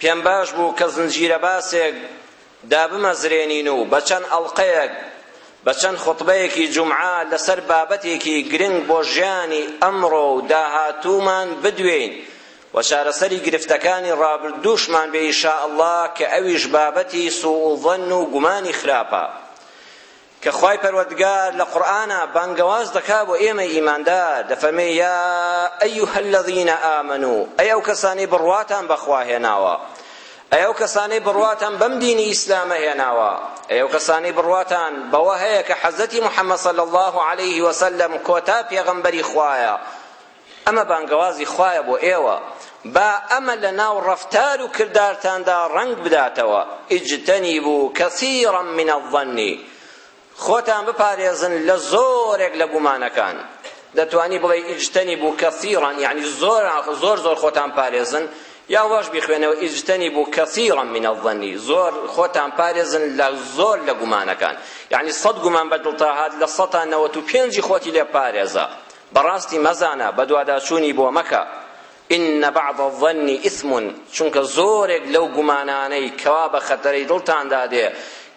پێم باش بوو کە زنجیرە باسێک دابمەزرێنین و بە چەند ئەڵقەیەک بە چەند خوتبەیەکی جومعە لەسەر بابەتێکی گرنگ بۆ ژیانی ئەمڕۆ و داهاتوومان بدوێین و چارەسەری گرفتەکانی ڕابردووشمان بێ ئیشاءاللە کە ئەویش بابەتی سوء الظن و گومانی خراپە کە خوای پەروەردگار لە قورئانا بانگەواز دەکا بۆ ئێمەی ئیماندار دەفەرمێ یا ایها الذین آمنو ئەی ئەو کەسانەی بڕواتان بەخوا هێناوە ئەی ئەو کەسانەی بڕواتان بەم دینی ئیسلامە هێناوە ئەی ئەو کەسانەی بڕواتان بەوە هەیە کە حەزەتی محەممەد صلی الله علیه وسلم کۆتا پێغەمبەری خوایە ئەمە بانگەوازی خوایە بۆ ئێوە با ئەمە لە ناو ڕەفتار و کردارتاندا ڕەنگ بداتەوە اجتنبوا کثیرا من الظن خۆتان بپارێزن لە زۆرێک لە گومانەکان دەتوانی بڵێ اجتنبوا کثیرا یعنی زۆر زۆر زۆر خۆتان پارێزن یا واش بخوێنەوە اجتنبوا كثيرا من الظن زۆر خۆتان پارێزن لە زۆر لە گومانەکان یعنی سەد گومان بە دڵتا هات لە سەتا نەوەت و پێنجی خۆتی لێ پارێزە بەڕاستی مەزانە بەدواداچوونی بۆ مەکە، ان بعض الظن اثم، چونکە زۆرێک لەو گومانانەی کەوا بە خەتەرەی دڵتاندا دێ،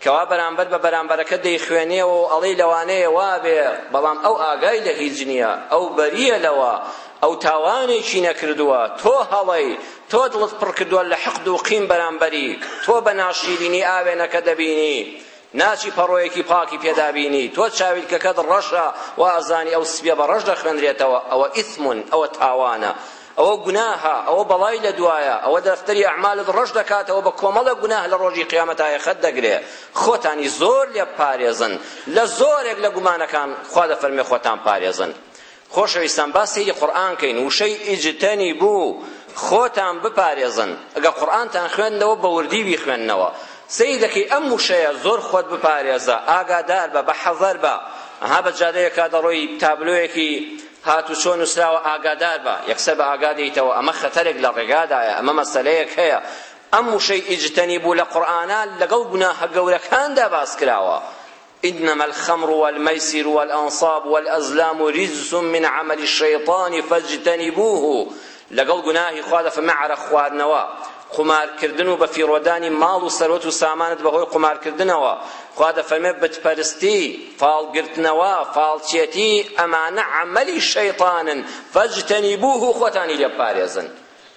کەوا بەرامبەر بە بەرامبەرەکە دەیخوێنێەوە و ئەڵێی لەوانەیە وابێ، بەڵام ئەو ئاگای لە هیچ نییە، ئەو بەرییە لەوە، ئەو تاوانێکی نەکردووە، تۆ هەڵەی، تۆ دڵت پڕکردووە لە حقد و قین بەرامبەری، تۆ بە ناشیرینی ئاوێنەکە دەبینی، ناچی پەڕۆیەکی پاکی پێدا بینی تۆ چاویلکەکەت ڕەشە وازانی ئەو سپیە بە ڕەش دەخوێنرێتەوە ئەوە ئیثم ئەوە تاوانە ئەوە گوناهە ئەوە بەڵای لە دوایە ئەوە دەفتەری ئەعمالت ڕەش دەکاتەوە بە کۆمەڵە گوناه لە ڕۆژی قیامەتا یەخەت دەگرێ خۆتانی زۆر لێ پارێزن لە زۆرێک لە گومانەکان خوا دەفەرمێ خۆتان پارێزن خۆشەویستان با سەیری قورئان کەین وشەی اجتنبو خۆتان بپارێزن گەر قورئانتان خوێندەوە بە وردی بیخوێننەوە سەیر دەکەی ئەم وشەیە زۆر خۆت بپارێزە ئاگادار بە بە حەزەر بە ها بە جادەیەکا دەڕۆی تابلۆیەکی هاتوچۆ نووسراوە ئاگادار بە یەکسەر بە ئاگا دێیتەوە ئەمە خەتەرێک لە ڕێگادایە ئەمە مەسەلەیەک هەیە ئەم وشەی ئیجتەنیبوو لە قورئانا لەگەڵ گوناهە گەورەکاندا باس کراوە انما الخمر والمیسر والانصاب والازلام رجس من عمل الشیطان فاجتنبوه لەگەڵ گوناهی خوا دەفەرمێ عەرەق خواردنەوە قومارکردن و بەفیڕۆدانی ماڵ و سەروەت و سامانت بەهۆی قومارکردنەوە خوا دەفەرمێ بتپەرستی فاڵگرتنەوە فاڵچێتی ئەمانە عەمەلی شەیتانن فاجتنبوه خۆتانی لێ بپارێزن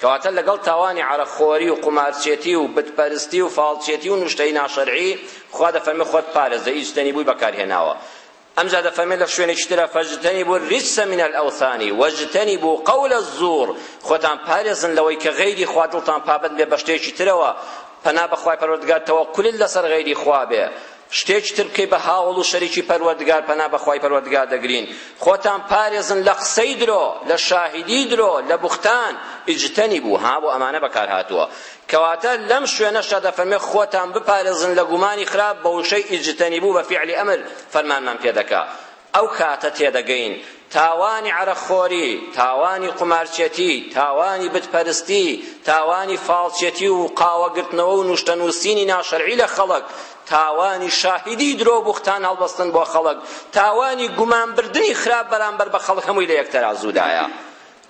کەواتە لەگەڵ تاوانی عەرەق خۆری و قومارچێتی و بت پەرستی و فاڵچێتی و نوشتەی ناشەرعی خوا دەفەرمێ خۆت پارێزە ئیجتەنی بووی بەکار هێناوە ئەمجا دەفەرمێ لە شوێنێکی ترا فەجتەنی بوو ریجسە من الأوثانی وەجتەنی بوو قەول الزور خۆتان پارێزن لەوەی کە غەیری خوا دڵتان پابەند بێ بە شتێکی ترەوە پەنا بەخوای پەروەردگار تەوەکولت لەسەر غەیری خوا بێ شتێکی تر بکەی بە هاوەڵ و شەریکی پەروەردگار پەنا بە خوای پەروەردگار دەگرین خۆتان پارێزن لە قسەی درۆ لە شاهیدی درۆ لە بوختان اجتنبوا ها بۆ ئەمانە بەکار هاتووە کەواتە لەم شوێنەشدا دەفەرمێ خۆتان بپارێزن لە گومانی خراپ بە وشەی اجتنبوا بە فعل امر فەرمانمان پێ دەکا ئەو کاتە تێدەگەین تاوانی عەرەقخۆری، تاوانی قومارچێتی، تاوانی بتپەرستی، تاوانی فاڵچێتی و قاوەگرتنەوە و نوشتەنووسینی ناشەرعی لە خەڵک، تاوانی شاهیدی درۆ و بوختان هەڵبەستن بۆ خەڵک، تاوانی گومانبردنی خراپ بەرامبەر بە خەڵک هەمووی لە یەک تەرازوودایە.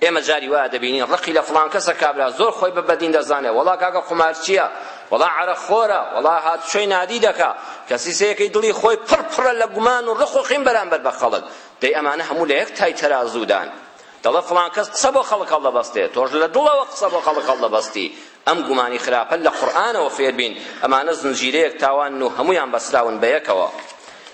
ئێمە جاری وا دەبینین ڕقی لە فڵان کەسە کابرا زۆر خۆی بە بەدین دەزانێ وەڵا کاکە قومارچییە وەڵا عەرەخۆرە وەڵا هاتوچۆی نادی دەکا کەسی سەیەکەی دڵی خۆی پڕ پڕە لە گومان و ڕق و قین بەرامبەر بە خەڵک دەی ئەمانە هەموو لە یەک تای تەرازوودان دەڵێ فڵان کەس قسە بۆ خەڵک هەڵدەبەستێ تۆش لە دڵەوە قسە بۆ خەڵک هەڵدەبەستی ئەم گومانی خراپە لە قورئانەوە فێربین ئەمانە زنجیرەیەک تاوانن و هەموویان بەستراون بەیەکەوە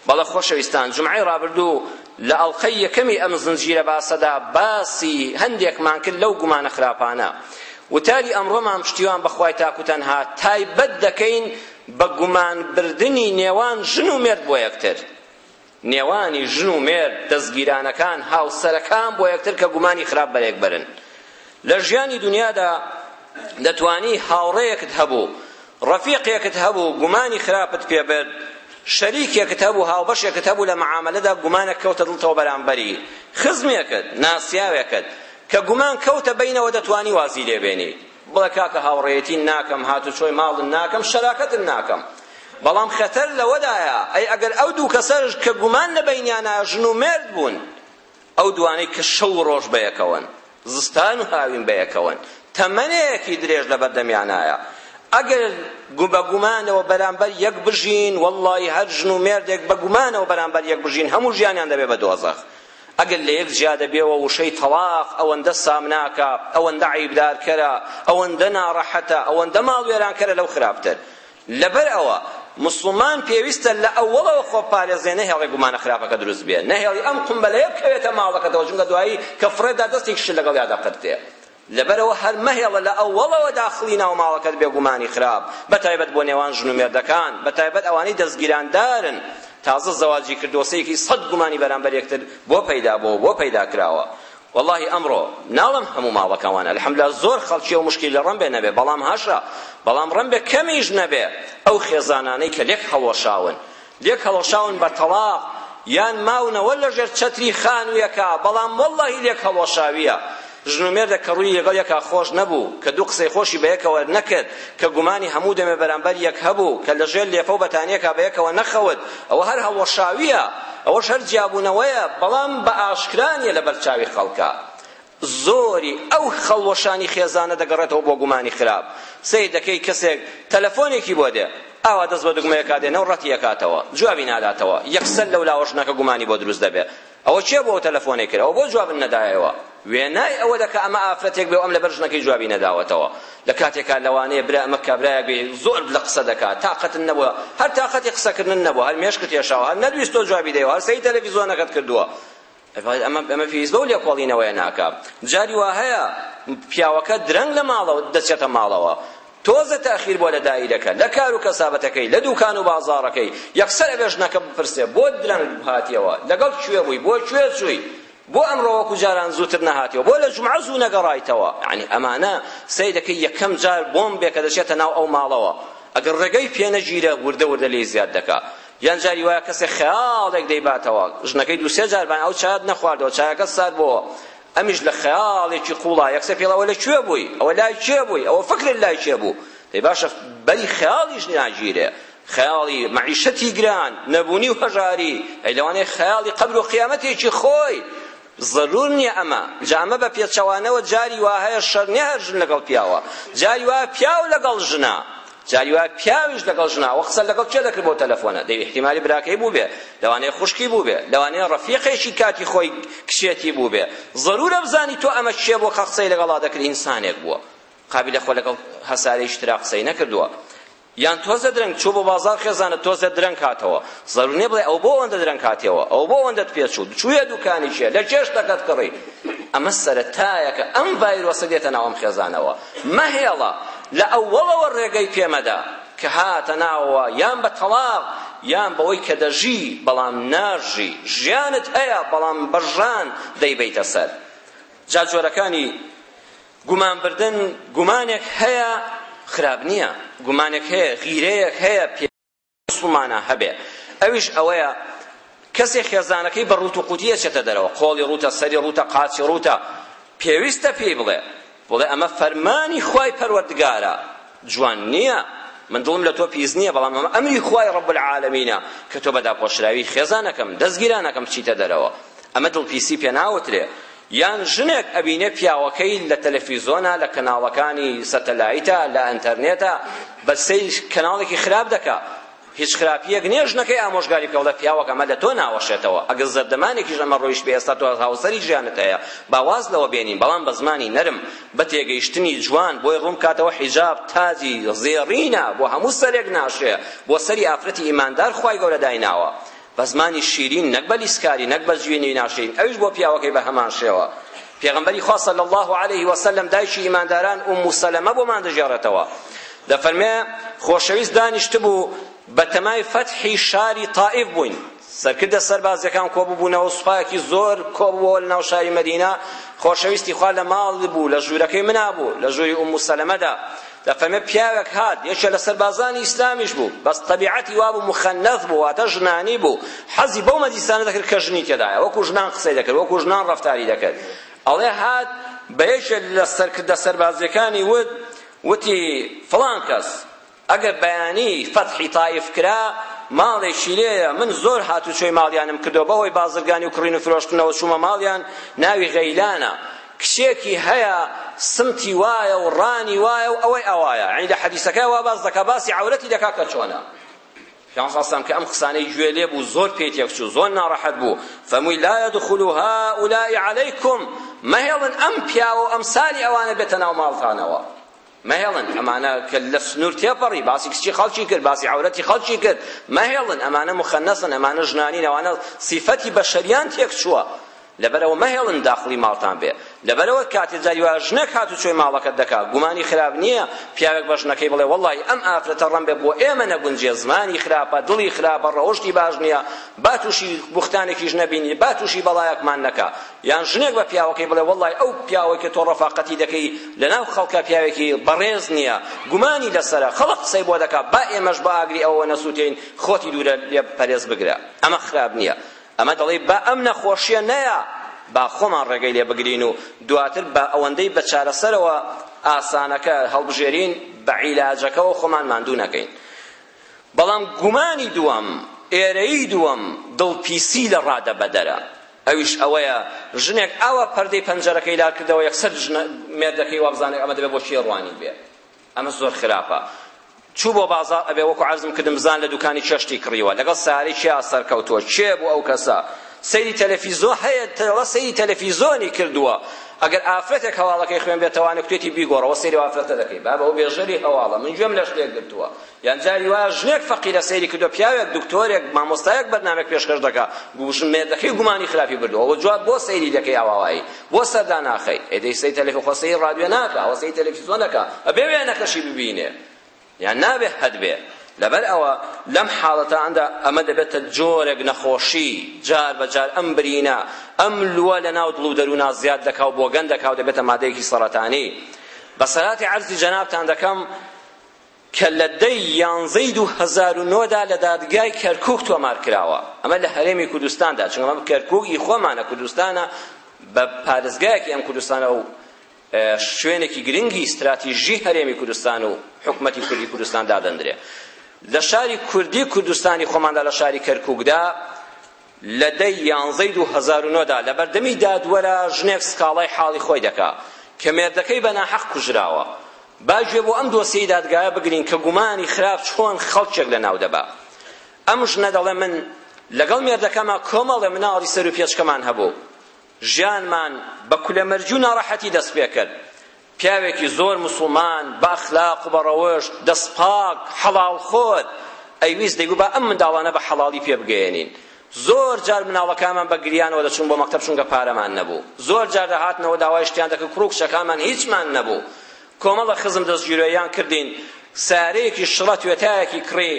بەڵە خۆشەویستان جمعەی ڕابردوو لە ئەڵلقەی یەکەمی ئەم زنجیرە باسەدا باسی هەندێکمان کرد لەو گومانە خراپانە وتاری ئەمڕۆمان پشتیوان بەخوای تاکو تەنها تایبەت دەکەین بە گومان بردنی نێوان ژن و مێرد بۆ یەکتر نێوانی ژن و مێرد دەزگیرانەکان هاوسەرەکان بۆ یەکتر کە گومانی خراپ بەرێک بەرن لە ژیانی دنیادا دەتوانی هاوڕێیەکت هەبوو ڕەفیقێکت هەبوو گومانی خراپت پێ برد شەریکێکت هەبوو هاوبەشێکت هەبوو لە مەعامەلەدا گومانە کەوتە دڵتەوە بەرامبەری خزمێکت ناسیاوێکت کە گومان کەوتە بینەوە دەتوانی وازی لێبێنی بڵێ کاکە هاوڕێیەتی ناکەم هاتوچۆی ماڵت ناکەم شەراکەتت ناکەم بەڵام خەتەر لەوەدایە ئەی ئەگەر ئەو دوو کەسەش کە گومان لە بەینیانە ژن و مێرد بوون ئەو دوانەی کە شەو و ڕۆژ بەیەکەوەن زستان و هاوین بەیەکەوەن تەمەنێکی درێژ لەبەردەمیانایە ئەگەر بە گومانەوە بەرامبەر یەک بژین واللهی هەر ژن و مێردێک بە گومانەوە بەرامبەر یەک بژین هەموو ژیانیان دەبێ بە دۆزەخ ئەگەر لە یەک جیا دەبێ و وشەی تەڵاق ئەوەندە سامناکە، ئەوەندە عەیبدارکەرە، ئەوەندە ناڕەحەتە، ئەوەندە ماڵوێرانکەرە لەو خراپتر. لەبەر ئەوە موسڵمان پێویستە لە ئەوەڵەوە خۆبپارێزێ نەهێڵێ گومانە خراپەکە دروست بێ، نەهێڵی ئەم قومبەلەیە بکەوێتە ماڵەکەتەوە، چونکە دوایی کە فڕێ دا دەستێکی شل لەگەڵیادا قرتێ. لەبەرئەوە هەر مەهێڵە لە ئەوەڵەوە داخڵی ناو ماڵەکەت بێ گومانی خراپ بەتایبەت بۆ نێوان ژن و مێردەکان بەتایبەت ئەوانەی دەزگیراندارن تازە زەواجی کردووە سەیەکی سەد گومانی بەرامبەر یەکتر بۆ پەیدا بۆ بۆ پەیدا کراوە واللهی ئەمڕۆ ناڵم هەموو ماڵەکان وان الحمدلله زۆر خەڵکی و مشکلی لە ڕەمبێ نەبێ بەڵام هەشە بەڵام ڕەمبێ کەمیش نەبێ ئەو خێزانانەی کە لێک هەڵوەشاون لێکهەڵوەشاون بە تەڵاق یان ماونەوە لەژێر چەتری خانوویەکا بەڵام وەڵڵاهی لێکهەڵوەشاویە ژن و مێردێک کە ڕووی لەگەڵ یەکا خۆش نەبوو کە دوو قسەی خۆشی بەیەکەوە نەکرد کە گومانی هەموو دەمێ بەرامبەر یەک هەبوو کە لەژێر لێفە و بەتانیەکا بەیەکەوە نەخەوت ئەوە هەر هەڵوەشاویە ئەوەش هەر جیابوونەوەیە بەڵام بە ئاشکرا نیە لەبەر چاوی خەڵکا زۆری ئەو هەڵوەشانی خێزانە دەگەڕێتەوە بۆ گومانی خراپ، سەیر دەکەی کەسێک تەلەفۆنێکی بۆ دێ ئاوا دەست بە دوگمەیەکا دێنێ و ڕەتی ئەکاتەوە جوابی ناداتەوە، یەکسەر لەو لاوە ژنەکە گومانی بۆ دروست دەبێ ئەوە کێ بۆ ئەو تەلەفۆنەی کرد ئەوە بۆ جوابت نەدایەوە وێنای ئەوە دەکا ئەمە ئافرەتێک بێ و ئەم لەبەر ژنەکەی جوابی نەداوەتەوە لە کاتێکا لەوانەیە برا ئەمە کابرایەک بێ زۆر لە قسە دەکا تاقەتت نەبووە هەر تاقەتی قسەکردنت نەبووە هەر مێشکت هێشاوە هەر نەدویست تۆ جوابی دەیەوە هەر سەیری تەلەڤیزیۆنەکەت کردووە ئەمە پێویست بەو لێکۆڵینەوەیە ناکا. جاری وا هەیە پیاوەکە درەنگ لە ماڵەوە دەچێتە ماڵەوە، تۆزێ تەئخیر بۆ لە دایک دەکا، لە کار و کەسابەتەکەی، لە دووکان و بازاڕەکەی، یەکسەر ئەبێ ژنەکە بپرسێ بۆ درەنگ هاتیەوە، لەگەڵ کوێ بووی، بۆ کوێ چووی، بۆ ئەمڕۆ وەکو جاران زووتر نەهاتیەوە، بۆ لە جومعە زوو نەگەڕایتەوە، یەعنی ئەمانە سەیر دەکەی یەکەم جار بۆمبێکە دەچێتە ناو ئەو ماڵەوە، ئەگەر ڕێگەی پێ نەگیرا وردە وردە لێی زیاد دەکا. یان جاری وایە کەسێک خەیاڵێک دەیباتەوە ژنەکەی دوو سێ جار بان ئەو چایەت نەخواردەوە چایەکە سارد بۆوە ئەمیش لە خەیاڵێکی قوڵا یەکسەر پێڵ ئەوە لە کوێ بووی ئەوە لای کێ بووی ئەوە فکرت لای کێ بوو دەی باشە بەری خەیاڵیش ناگیرێ خەیاڵی مەعیشەتی گران نەبوونی و هەژاری ئەی لەوانەیە خەیاڵی قەبر و قیامەتێکی خۆی زەرور نیە ئەمە جا ئەمە بە پێچەوانەوە جاری وا هەیە شەر نیە هەر ژن لەگەڵ پیاوە جاری وا پیاو لەگەڵ ژنە جاری وا پیاویش لەگەڵ ژنە وە قسە لەگەڵ کێ دەکرد بۆ تەلەفۆنە دەی احتیمالی براکەی بووبێ لەوانەیە خوشکی بووبێ لەوانەیە ڕەفیقێکی کاتی خۆی کچێتی بووبێ زەرورە بزانی تۆ ئەمە کێ بۆ قسەی لەگەڵا دەکرد ئینسانێک بووە قابلە خۆ لەگەڵ هەسارەی شترا قسەی نەکردووە یان تۆزێ درەنگ چوو بۆ بازاڕ خێزانت تۆزێ درەنگ هاتەوە زەروور نییە بڵێ ئەوە بۆ ئەوەندە درەنگ هاتیەوە ئەوە بۆ ئەوەندەت پێ چوو چوویە دوکانی چییە لە کێ شتەکەت کڕی ئەمە سەرەتایەکە ئەم ڤایرۆسە دێتە ناو ئەم خێزانەوە مەهێڵە لە ئەوەڵەوە ڕێگەی پێ مەدە کە هاتە ناوەوە یان بە تەڵاق یان بەوەی کە دەژی بەڵام ناژی ژیانت هەیە بەڵام بەژان دەیبەیتە سەر جا جۆرەکانی گومان بردن گومانێک هەیە خراپ نییە گومانێک هەیە غیرەیەک هەیە پێ مسلمانە هەبێ ئەویش ئەوەیە کەسێ خێزانەکەی بە ڕوت و قوتی ئەچێتە دەرەوە قۆڵی ڕوتە سەری ڕوتە قاچی ڕوتە پێویستە پێی بڵێ بڵێ ئەمە فەرمانی خوای پەروەردگارە جوان نییە من دڵم لە تۆ پیس نییە بەڵام ئەمە ئەمری خوای ڕب العالمینە کە تۆ بە داپۆشراوی خێزانەکەم دەستگیرانەکەم بچیتە دەرەوە ئەمە دڵپیسی پێ ناوترێ یان ژنێک ئەبینێ پیاوەکەی لە تەلەفیزۆنە لە کەناڵەکانی سەتەلایتە لە ئەنتەرنێتە بە سەیر کەناڵێکی خراپ دەکا هیچ خراپیەک نییە ژنەکەی ئامۆژگاری بکە وڵا پیاوەک ئەمە لە تۆ ناوەشێتەوە ئەگەر زەردەمانێکیش ئەمە ڕۆیشت بێ ئێستا تۆ هاوسەری ژیانت هەیە با واز لەوە بێنین بەڵام بە زمانی نەرم بە تێگەیشتنی جوان بۆی ڕوون بکاتەوە حیجاب تاجی زێڕینە بۆ هەموو سەرێک ناشێ بۆ سەری ئافرەتی ئیماندار خوای گەورە دایناوە بە زمانی شیرین نەک بە لیسکاری نەک بە جوێنی ناشرین ئەویش بۆ پیاوەکەی بە هەمان شێوە پێغمبەری خوا صلی الله علیه و سلم دایکی ایمانداران ام سلمە بۆمان دەژێڕێتەوە دەفەرمێ خۆشەویست دانیشتبوو بە تەمای فەتحی شاری طائف بووین سەرکردە سەربازەکان کۆببوونەوە سوپایەکی زۆر کۆبووەوە لە ناو شاری مەدینە خۆشەویستی خوا لە ماڵ بوو لە ژوورەکەی منا بوو لە ژووری ئوم سەلەمەدا دەفەرمێ پیاوێک هات یەکێ لە سەربازانی ئیسلامیش بوو بەس تەبیعەتی وابوو مخەنەث بوو واتە ژنانی بوو حەزی بەو مەجلیسانە دەکرد کە ژنی تێدایە وەکو ژنان قسەی دەکرد وەکو ژنان ڕەفتاری دەکرد ئەڵێ هات بە یەکێ لە سەرکردە سەربازیەکانی وت وتی فڵان کەس ئەگەر بەیانی فەتحی تایف کرا ماڵێکی لێیە من زۆر هاتوچۆی ماڵیانم کردەوە بەهۆی بازرگانی و کڕین و فرۆشتنەوە چوومە ماڵیان ناوی غەیلانە کچێکی هەیە سمتی وایە و ڕانی وایە و ئەوەی ئەوایە یعنی لە حەدیسەکە وا باس دەکا باسی عەورەتی دەکا کە چۆنە پیامبر اسلام کە ئەم قسانەی گوێ لێ بوو زۆر پێی تێکچوو زۆر ناڕەحەت بوو فەمووی لا يدخل هؤلاء عليكم مەهێڵن ئەم پیاوە و ئەم سالی ئەوانە بێتە ناو ماڵتانەوە مەهێڵن ئەمانە کە لە سنوور تێپەڕی باسی کچی خەڵکی کرد باسی عەورەتی خەڵکی کرد مەهێڵن ئەمانە مخەنەسن ئەمانە ژنانین ئەوانە سیفەتی بەشەریان تێک چووە لەبەرەوە مەهێڵن داخڵی ماڵتان بێ لەبەرەوە کاتێ جاری وا ژنێک هات و چۆی ماڵەکەت دەکا گومانی خراپ نییە پیاوێک بە ژنەکەی بڵێ وەڵڵاهی ئەم ئافرەتە ڕەم بێ بۆ ئێمە نەگونجێ زمانی خراپە دڵی خراپە ڕەوشتی باش نییە با تووشی بوختانێکیش نەبینی با تووشی بەڵایەکمان نەکا یان ژنێک بە پیاوەکەی بڵێ وەڵڵای ئەو پیاوەی کە تۆ ڕەفاقەتی دەکەی لەناو خەڵکا پیاوێکی بەڕێز نییە گومانی لەسەرە خەڵک قسەی بۆ دەکا با ئێمەش بە ئاگری ئەوەوە نەسووتێین خۆتی دوورە لێ پەرێز بگرە ئەمە خراپ نییە ئەمە دەڵێی با ئەم نەخۆشییە نەیە با خۆمان ڕێگەی لێ بگرین و دواتر با ئەوەندەی بە چارەسەرەوە ئاسانەکە هەڵبژێرین بە عیلاجەکەەوە خۆمان ماندوو نەکەین بەڵام گومانی دووەم ئێرەیی دووەم دڵپیسی لە ڕادەبەدەرە ئەویش ئەوەیە ژنێک ئاوا پەردەی پەنجەرەکەی لا کردەوە یەکسەر ژنە مێردەکەی وا بزانێت ئەمە دەبێت بۆ شێروانی بێ ئەمە زۆر خراپە چوو بۆ بازار ئەبێ وەکو عەرزم کردم بزان لە دوکانی چێشتی کڕیوە لەگەڵ سارەی چیا سەرکەوتووە کێ بوو ئەو کەسە سەیری تەلەفیزۆن هەیە تەوە سەیری تەلەفیزۆنی کردووە ئەگەر ئافرەتێک هەواڵەکەی خوێن بێتەوانە کوێتی بیگۆڕەوە سەیری ئافرەتە دەکەی بابە ئەو بێژەری هەواڵە من گوێم لە شتێک گرتووە یان جاری وایە ژنێک فەقیرە سەیری کردوە پیاوێک دکتۆرێک مامۆستایەک بەرنامەیەک پێشکەش دەکا گووشم مێردەکەی گومانی خراپی بردوە ئەوە جواب بۆ سەیری دەکەی ئاواوایی بۆ سەردا ناخەی ئێ دەی سەی تەلەفی خۆ سەیری ڕادیۆ ناکا ئەوە سەیری تەلەفیزۆن دەکا ئەبێ وێنەکەشی ببینێ یان نابێ هەد بێ لەبەر ئەوە لەم حاڵەتاندا ئەمە دەبێتە جۆرێک نەخۆشی جار بە جار ئەم برینە ئەم لووە لە ناو دڵ و دەرونا زیاد دەکا و بۆگەن دەکا و دەبێتە مادەیەکی سەڕەتانی بەسەراتی عەرزی جەنابتان دەکەم کە لە دەی یانزەی دوو هەزار و نۆ دا لە دادگای کەرکوک تۆمار کراوە ئەمە لە هەرێمی کوردستاندا چونکە ئەمە کەرکوک ئی خۆمانە کوردستانە بە پارێزگایەکی ئەم کوردستانە و شوێنێکی گرنگی ستراتیژی هەرێمی کوردستان و حکومەتی کوردی کوردستان دادەندرێ لە شاری کوردی کوردستانی خۆماندا لە شاری کەرکوکدا لە دە ی یانزەی دوو هەزار و نۆ دا لە بەردەمی دادوەرا ژنێک سکاڵای حاڵی خۆی دەکا کە مێردەکەی بە ناحەق کوژراوە. با گوێ بۆ ئەم دۆسیەی دادگایە بگرین کە گومانی خراپ چۆن خەڵکێک لە ناو دەبا. ئەم ژنە دەڵێ من لەگەڵ مێردەکەما کۆمەڵێ مناڵی سەروپێچکەمان هەبوو. ژیانمان بە کولەمەرگی و ناڕەحەتی دەست پێ کرد. پیاوێکی زۆر موسڵمان بە ئەخلاق و بە ڕەوشت دەست پاک حەڵاڵ خۆر ئەیویست دەیگو با ئەم منداڵانە بە حەڵاڵی پێ بگەیەنین زۆر جار مناڵەکانمان بە گریانەوە دەچون بۆ مەکتەب چونکە پارەمان نەبوو زۆر جار دەهاتنەوە داوای شتیان دەکرد کوڕ و کچەکانمان هیچمان نەبوو کۆمەڵە خزم دەستگیرۆیان کردین سارێکی شڕە توێتایەکی کڕی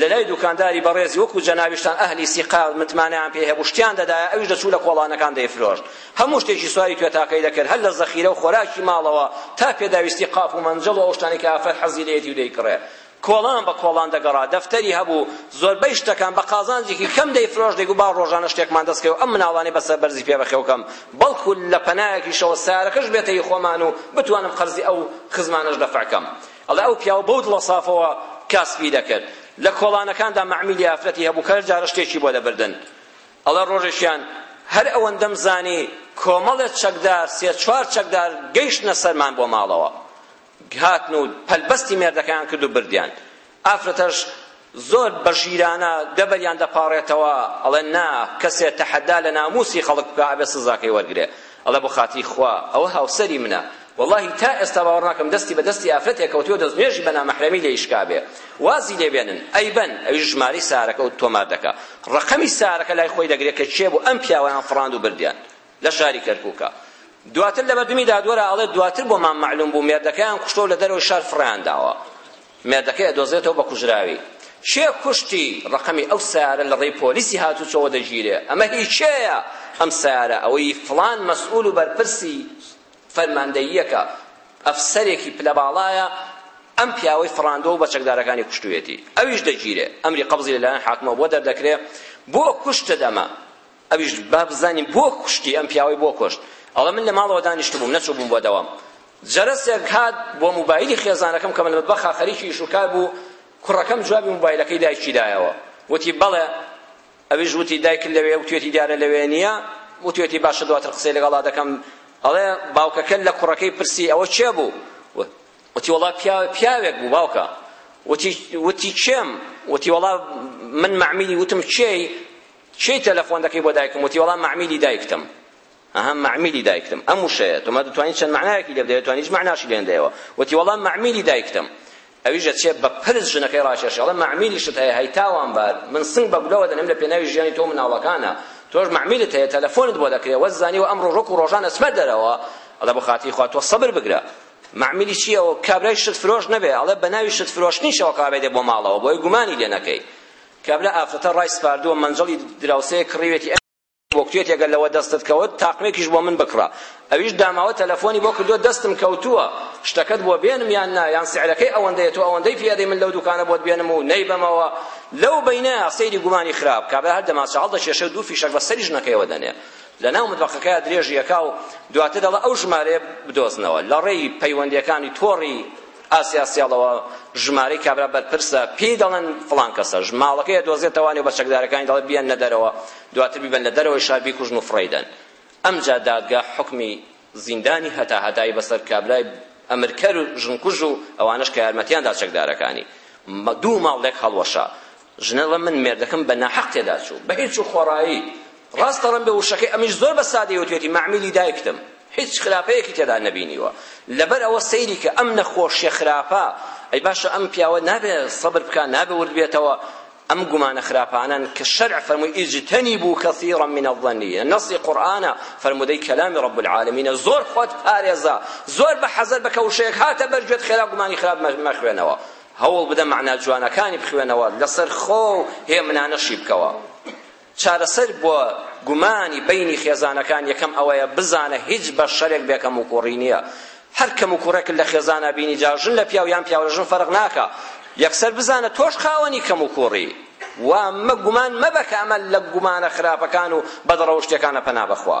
لە لای دوکانداری بەڕێزی وەکو جەنابیشتان ئەهلی سیقە متمانەیان پێ هەبوو شتیان دەدایە ئەویش دەچوو لە کۆڵانەکان دەیفرۆشت هەموو شتێکی سواری توێتاکەی دەکرد هەر لە زەخیرە و خۆراکی ماڵەوە تا پێداویستی قاپ و مەنجەڵ و ئەو شتانەی کە ئافرەت حەزی لێیەتی و دەیکڕێ کۆڵان بە کۆڵان دەگەڕا دەفتەری هەبوو زۆربەی شتەکان بە قازانجێکی کەم دەیفرۆشت دەیگوت با ڕۆژانە شتێکمان دەست کەوێ و ئەم مناڵانەی بەسەر بەرزی پێ بەخێو کەم بەڵکو لە پەنایەکیشەوە سارەکەش بێتە هی خۆمان و بتوانم قەرزی ئەو خزمانەش دەفع کەم ئەڵێ ئەو پیاوە بەو دڵە سافەوە کاسپی دەکرد لە کۆڵانەکاندا مەعمیلی ئافرەتی هەبوو کە هەر جارە شتێکی بۆ دەبردن ئەڵێ ڕۆژێکیان هەر ئەوەندەم زانی کۆمەڵێ چەکدار سێ چوار چەکدار گەیشتنە سەرمان بۆ ماڵەوە هاتن و پەلبەستی مێردەکەیان کرد و بردیان ئافرەتەش زۆر بە ژیرانە دەبەریان دەپاڕێتەوە ئەڵێن نا کەسێ تەحەدا لە ناموسی خەڵک بکا ئەبێ سزاکەی وەرگرێ ئەڵێ بۆ خاتری خوا ئەوە هاوسەری منە واللهی تا ئێستا باوەڕ ناکەم دەستی بە دەستی ئافرەتێک کەوتووە دەست نوێژی بە نامەحرەمی لێی شکابێ وازی لێ بێنن ئەیبەن ئەویش ژمارەی سارەکە و تۆمار دەکا ڕەقەمی سارەکە لای خۆی دەگرێت کە کێ بوو ئەم پیاوەیان فڕاند و بردیان لە شاری کەرکووکە دواتر لە بەردمی دادوەرە ئەڵێ دواتر بۆمان معلوم بوو مێردەکەیان کوشتەوە لە دەرەوەی شار فڕیان داوە مێردەکەی ئەدۆزێتەوە بە کوژراوی. کێ کوشتی؟ ڕەقەمی ئەو سەیارە لە ڕێی پۆلیسی هاتوچۆوە دەگیرێ. ئەمە هی کێیە ئەم سەیارە؟ ئەوە هی فڵان مەسئول و بەرپرسی فەرماندەییەکە، ئەفسەرێکی پلە باڵایە ئەم پیاوەی فڕاندووە و بە چەکدارەکانی کوشتوویەتی. ئەویش دەگیرێ. ئەمری قەبزی لەلایەن حاکمەوە بۆ دەردەکرێ. بۆ کوشتت ئەمە؟ ئەویش با بزانین بۆ کوشتی ئەم پیاوەی بۆ کوشت ئەڵێ من لە ماڵەوە دانیشتبووم نەچووبووم بۆ دەوام جەرەسێک هات بۆ موبایلی خێزانەکەم کە من لە مەتبەخا خەریکی ئیش و کار بوو کوڕەکەم جوابی موبایلەکەی دایکی دایەوە وتی بەڵێ ئەویش وتی دایکت لەوێ وتێتی دیارە لەوێ نییە وتێتی باشە دواتر قسەی لەگەڵا دەکەم ئەڵێ باوکەکە لە کوڕەکەی پرسی ئەوە چێ بوو وتی وڵا پیاوێک بوو باوکە وتی وتی چێم وتی وڵا من معمیلی وتم چێی کێی تەلەفۆن دەکەی بۆ دایکم وتی وەڵا مەعمیلی دایکتم ئەها مەعمیلی دایکتم ئەم وشەیە تۆ ما دەتوانی چەند مەعنایەکی لێ بدەیەوە توانی هیچ مەعناشی لێ نەدەیەوە وتی وەڵا مەعمیلی دایکتم ئەویش دەچێ بە پرس ژنەکەی ڕاکێشێ ئەڵێ مەعمیلیشت هەیە هەی تاوانبار من سنگ بە گولەوە دەنێم لە پێناوی ژیانی تۆ و مناڵەکانا تۆش مەعمیلت هەیە تەلەفۆنت بۆ دەکرێ وەت زانیوە ئەمڕۆ ڕۆک و ڕۆژان ئەچمە دەرەوە ئەڵێ بۆ خاتری خوا تۆ سەبر بگرە مەعمیلی چییە و کابرای شت فرۆش نەبێ ئەڵێ بە ناوی شت فرۆشتنیشەوە کابرای دێ بۆ ماڵەوە بۆی گومانی لێ نەکەی کابرا ئافرەتە ڕای سپاردووە مەنجەڵی دراوسێ کڕیوێتی بۆ کوێتێکە لەوە دەستت کەوت تاقمێکیش بۆ من بکڕە ئەویش داماوە تەلەفۆنی بۆ کردووە دەستم کەوتووە شتەکەت بۆ بێنم یان نا یان سعرەکەی ئەوەندەیە تۆ ئەوەندەی پێ ئەدەی من لەو دوکانە بۆت بێنم و نەیبەمەوە لەو بەینەیە سەیری گومانی خراپ کابرا هەر دەماچە هەڵدەکێشێ و دوو فیشەک بە سەری ژنەکەیەوە دەنێ لەناو متبەقەکەیە درێژیەکا و دواتر دەڵێ ئەو ژمارەیە بدۆزنەوە لەڕێی پەیوەندیەکانی تۆڕی ئاسیا سیاڵەوە، ژمارەی کابرا بەرپرسە، پێی دەڵێن فڵان کەسە، ماڵەکەی ئەدۆزێتەوانێ و بە چەکدارەکانی دەڵێت بیێننە دەرەوە، دواتر بیبەن لە دەرەوەی شار بیکوژن و فڕێیدەن. ئەمجا دادگا حوکمی زیندانی هەتاهەتایی بەسەر کابرای ئەمرکەر و ژنکوژ و ئەوانەش کە یارمەتیان دا چەکدارەکانی، دوو ماڵ لێک هەڵوەشا. ژنە ڵە من مێردەکەم بە ناحەق تێدا چوو بە هیچ و خۆڕایی ڕاستە ڕەنگە وشەکەی ئەمیش زۆر بە سادەی وتوێتی مەعمیلی دایکتم هیچ خراپەیەکی تێدا نەبینیوە لەبەر ئەوە سەیری کە ئەم نەخۆشیە خراپە ئەی باشە ئەم پیاوە نابێ سەبر بکە نابێ ورد بێتەوە ئەم گومانە خراپانەن کە شەرع فەرمووی ئیجتەنیبو کەثیرا من الظن نەسی قورئانە فەرموودەی کەلامی رب العالمینە زۆر خۆت پارێزە زۆر بە حەزەر بە کە وشەیەک هاتە بەر گوێت خێرا گومانی خراپ مەخوێنەوە هەوڵ بدە مەعنا جوانەکانی بخوێنەوە، لەسەر خۆ و هێمنانە شی بکەوە. چارەسەر بۆ گومانی بەینی خێزانەکان یەکەم ئەوەیە بزانە هیچ بەشەرێک بێ کەموکووڕی نییە. هەر کەموکووڕێکت لە خێزانا بینی جا ژن لە پیاو یان پیاو لە ژن فەرق ناکا. یەکسەر بزانە تۆش خاوەنی کەموکووڕی. وا مە گومان مەبە کە ئەمە لە گومانە خراپەکان و بەدڕەوشتەکانە پەنا بەخوا.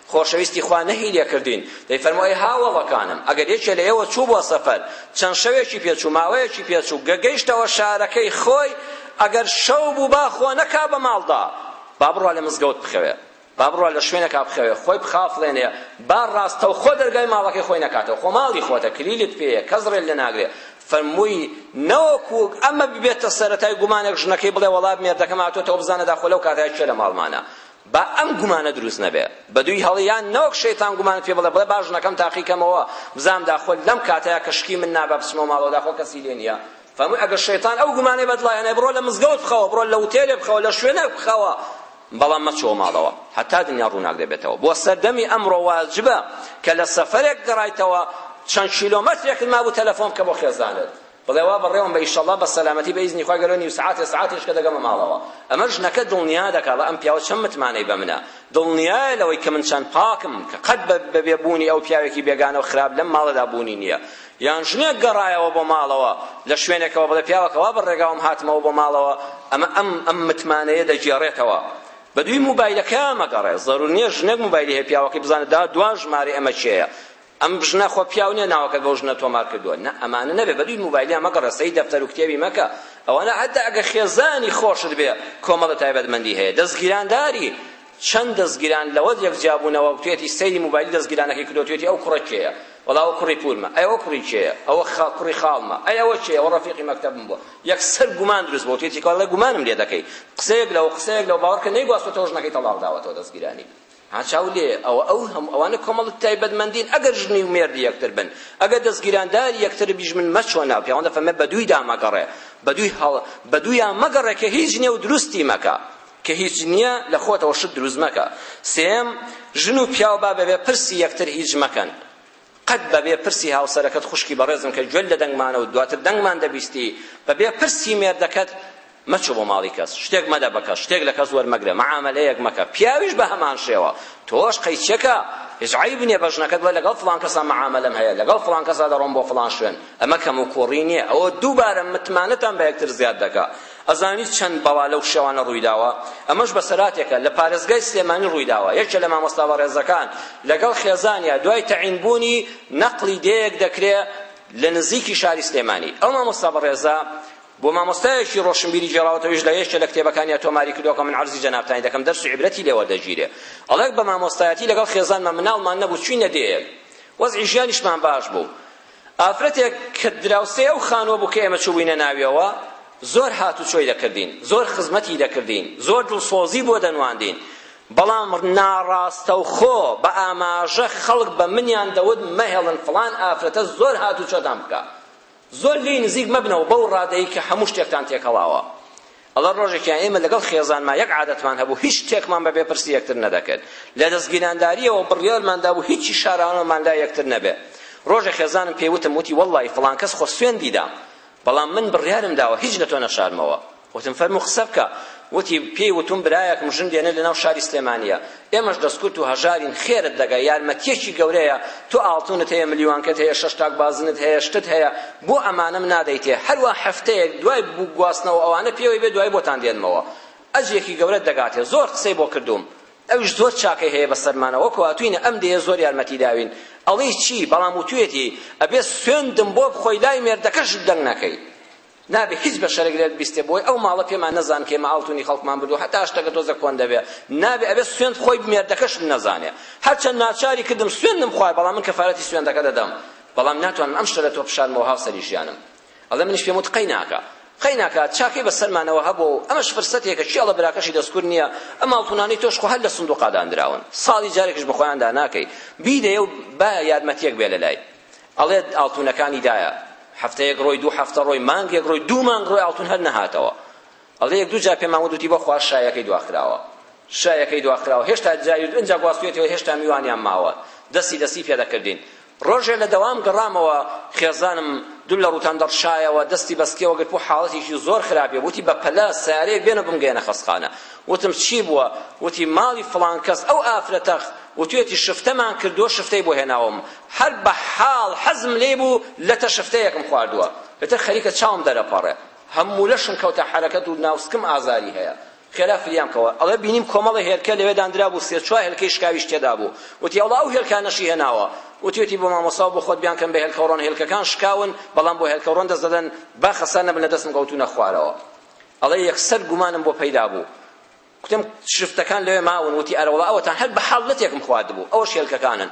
خۆشەویستی خوا نەهی لێکردین، دەیفەرموو ئەی هاوەڵەکانم، ئەگەر یەکێ لە ئێوە چووبووە سەفەر، چەند شەوێکی پێ چوو، ماوەیەکی پێ چوو، گە گەیشتەوە شارەکەی خۆی، ئەگەر شەو بوو با خۆ نەکا بە ماڵدا، با بڕوا لە مزگەوت بخەوێ، با بڕوا لە شوێنێکا بخەوێ، خۆی بخافڵێنێ، با ڕاستەوخۆ دەرگای ماڵەکەی خۆی نەکاتەوە، خۆ ماڵی خۆتە، کلیلت پێیە، کەس ڕێت لێ ناگرێ، فەرمووی نەوەکو ئەمە ببێتە سەرەتای گومانێک ژنەکەی بڵێ وەڵا مێردەکەم هاتۆتەوە بزانە داخۆ لەو کاتە کێ لە ماڵمانە، با ئەم گومانە دروست نەبێ بەدووی هەڵی یان نەوەک شەیتان گومانت پێ بڵێ بڵێ با ژنەکەم تاقی کەمەوە بزانم داخۆ لەم کاتەیە کە شکی من نابا بچمەوە ماڵەوە داخۆ کەسی لێ نییە فەرمووی ئەگەر شەیتان ئەو گومانەی بەدڵا هێنای بڕۆ لە مزگەوت بخەوە بڕۆ لە وتێلێ بخەوە لە شوێنێک بخەوە بەڵام مەچۆ ماڵەوە هەتا دنیا ڕووناک دەبێتەوە بۆ سەردەمی ئەمڕۆ واجبە کە لە سەفەرێک گەڕایتەوە چەند کیلۆمەترێکت مابوو تەلەفۆن بکە بۆ خێزانت بڵێ وا بەڕێوەم بە ئیشەڵڵا بە سەلامەتی بە ئیزنی خوا گەرو نیو سەعاتێ سەعاتێش کە دەگەمە ماڵەوە ئەمە ژنەکە دڵنیا دەکا بڵێ ئەم پیاوە چەند متمانەی بە منە دڵنیایە لەوەی کە من چەند پاکم کە قەت بە بێ بوونی ئەو پیاوێکی بێگانە و خراپ لەم ماڵەدا بوونی نییە یان ژنێک گەڕایەوە بۆ ماڵەوە لە شوێنێکەوە بڵێ پیاوەکە وا بە ڕێگاوم هاتمەوە بۆ ماڵەوە ئەمە ئەم ئەم متمانەیە دەگێڕێتەوە بە دوی موبایلەکە مەگەڕێ زەرور نییە ژنێک موبایلی هەیە پیاوەکەی بزانێت دا دوا ژمارە ئەمە چێیە ئەم ژنە خۆ پیاو نیە ناوەکەت بەو ژنە تۆمار کردووە نا ئەمانە نەبێ بە دووی موبایلیا مەگەڕێ سەیری دەفتەر و کتێبی مەکە ئەوانە حەتتا ئەگە خێزانی خۆشت بێ کۆمەڵە تایبەتمەندی هەیە دەستگیران داری چەند دەستگیران لەوەت یەکجیابوونەوە توێتی سەیری موبایلی دەستگیرانەکەی کردو توێتی ئەو کوڕە کێیە وەڵا ئەو کوڕی پورمە ئەی ئەو کوڕی کێیە ئەوە خا کوڕی خاڵمە ئەی ئەوە کێ ئەوە ڕەفیقی مەکتەبم بووە یەکسەر گومان دروست بۆ توێتی کاڵێ گومانم لێ دەکەی قسەیەک لەوە قسەیەک لەو باوەڕکە نەیگواستۆتەوە ژنەکەی تەڵاق داوەتەوە دەستگیرانی ها چاو لێ ئەوە ئەو هەموو ئەوانە کۆمەڵک تایبەت مەندین ئەگەر ژنی و مێردی یەکتر بن ئەگەر دەستگیران داری یەکتر بیژمن مەچۆ ناو پیاوەندە فەمە بەدووی دا مەگەڕێ بەدووی هەڵ بەدوویا مەگەڕێ کە هیچ نیە و دروستی مەکە کە هیچ نیە لە خۆتەوە شت دروست مەکە سێم ژن و پیاو با بەبێ پرسی یەکتر هیچ مەکەن قەت بەبێ پرسی هاوسەرەکەت خوشکی بەڕێزم کە گوێت لە دەنگمانە و دواتر دەنگمان دەبیستی بەبێ پرسی مێردەکەت مەچۆ بۆ ماڵی کەس شتێک مەدە بە کەس شتێک لە کەس وەرمەگرە مەعامەلەیەک مەکە پیاویش بە هەمان شێوە تۆش قەیچەکە هیچ عیب نییە بە ژنەکەت بڵێ لەگەڵ فڵان کەسا مەعامەلەم هەیە لەگەڵ فڵان کەسا دەڕۆم بۆ فڵان شوێن ئەمە کەموکوڕی نییە ئەوە دووبارە متمانەتان بە یەکتر زیاد دەکا ئەزانیت چەند بەڵا لەو شەوانە ڕوویداوە؟ ئەمەش بەسەراتێکە لە پارێزگای سلێمانی ڕوویداوە، یەکێ لە مامۆستا بەڕێزەکان لەگەڵ خێزانیا دوای تەعین بوونی نەقڵی دێیەک دەکرێ لە نزیکی شاری سلێمانی. ئەو مامۆستا بەڕێزە بۆ مامۆستایەکی ڕۆشنبیری گێڕاوەتەوەیش لە یەکێ لە کتێبەکانیا تۆماری کردووە کە من عەرزی جەنابتانی دەکەم دەرس و عیبرەتی لێ وەردەگیرێ. ئەڵێ بە مامۆستایەتی لەگەڵ خێزانمان مناڵمان نەبوو چووینە دێیەک. وەزعی ژیانیشمان باش بوو. ئافرەتێک کە دراوسێی ئەو خانووە بوو کە ئێمە چووبووینە ناویەوە، زۆر هاتوچۆی دەکردین، زۆر خزمەتی دەکردین، زۆر دڵسۆزی بۆ دەنواندین، بەڵام ناڕاستەوخۆ بە ئاماژە خەڵک بە منیان دەوت مەهێڵن فڵان ئافرەتە زۆر هاتوچۆتان بکا، زۆر لێی نزیک مەبنەوە بەو ڕادەی کە هەموو شتێکتان تێکەڵاوە. ئەڵێ ڕۆژێکیان ئێمە لەگەڵ خێزانما یەک عادەتمان هەبوو هیچ شتێکمان بە بێ پرسی یەکتر نەدەکرد لە دەستگیرانداریەوە بڕیارمان دابوو هیچی شارانەمان لا یەکتر نەبێ ڕۆژێ خێزانم پێی وتم وتی وەڵڵی فڵان کەس خۆ سوێندی دام بەڵام من بڕیارم داوە هیچ لە تۆ نەشارمەوە وتم فەرموو قسە بکە وتی پێی وتم برایەکم ژن دێنێ لەناو شاری سلێمانیە ئێمەش دەستکورت و هەژارین خێرت دەگا یارمەتیەکی گەورەیە تۆ ئاڵتونت هەیە ملیوانکەت هەیە شەش تاک بازنت هەیە شتت هەیە بۆ ئەمانەم نادەیتێ هەروا هەفتەیەک دوای بگواستنەوە ئەوانە پێوەی بێ دوای بۆتان دێنمەوە ئەجرێکی گەورەت دەگاتێ زۆر قسەی بۆ کردووم ئەوش زۆر چاکەی هەیە بەسەرمانە وەکو هاتوینە ئەم دەیە زۆر یارمەتی داوین ئەڵی چی بەڵام وتوێتی ئەبێ سوێندم بۆ بخۆی لای مێردەکەش دەنگ نەکەی نابێ هیچ بەشەرێک لێت بیستێ بۆی ئەو ماڵە پێمان نەزان کێمە ئاڵتونی خەڵکمان بردو هەتا شتەکە تۆزە کۆن دەبێ نابێ ئەبێ سوێند خۆی بمێردەکەشم نەزانێ هەرچەند ناچاری کردم سوێندم خوای بەڵام من کەفارەتی سوێندەکە دەدەم بەڵام ناتوانم ئەم شتە لە تۆ بشارمەوە هاوسەری ژیانم ئەڵێ منیش پێم وت قەی ناکە قەی ناکە چاکەی بە سەرمانەوە هەبوو و ئەمەش فرسەتێکە چی ئەڵە براکەشی دەستکرد نییە ئەم ئاڵتونانەی تۆش خۆ هەر لە سندوقا داندراون ساڵی جارێکش بە خۆیان داناکەی بیدەیە و با یارمەتیەک بێ لە لای ئەڵێت ئاڵتونەکانی دایە هەفتەیەک ڕۆی دوو هەفتە ڕۆی مانگێک ڕۆی دوو مانگ ڕۆی ئاڵتون هەر نەهاتەوە ئەڵێ یەک دوو جار پێمان وت وتی بەخوا شایەکەی دواخراوە شایەکەی دواخراوە هێشتا جاوید ئەنجا گواستوێتەوە هێشتا میوانیان ماوە دەستی دەستی پێدەکردین ڕۆژێ لە دەوام گەڕامەوە خێزانم دوو لە ڕوتان دەڕشایەوە دەستی بەسکیەوە گرت بۆ حاڵەتێکی زۆر خراپێ وتی بە پەلە سارێک بێنە بمگەێنە خەسخانە وتم چی بووە وتی ماڵی فڵان کەس ئەو ئافرەتەخ وتوێتی شفتەمان کردو شفتەی بۆ هێناوم هەر بە حاڵ حەزم لێی بوو لە تەشفتەیەکم خواردووە ئیتر خەریکە چاوم دەرەپەڕێ هەموو لەشم کەوتە حەرەکەت و ناوسکم ئازاری هەیە خێرا فریام کەوە ئەڵێ بینیم کۆمەڵە هێلکە لەوێ داندرابوو سێ چوار هێلکەی شکاویش تێدا بوو وتی ئەوڵا ئەو هێلکانەشی هێناوە وتیوتی بۆ مامۆسا و بۆ خۆت بیان کەن بە هێلکەوڕۆن هێلکەکان شکاون بەڵام بۆ هێلکەوڕۆن دەست دەدەن با خەسار نەبن لە دەستم کەوتوونە خوارەوە ئەڵێ یەکسەر گومانم بۆ پەیدا بوو گوتم شفتەکان لەوێ ماون وتی ئەرەوەڵا ئەوەتان هەر بە حاڵ لەتێکم خواردبوو ئەوەش هێلکەکانن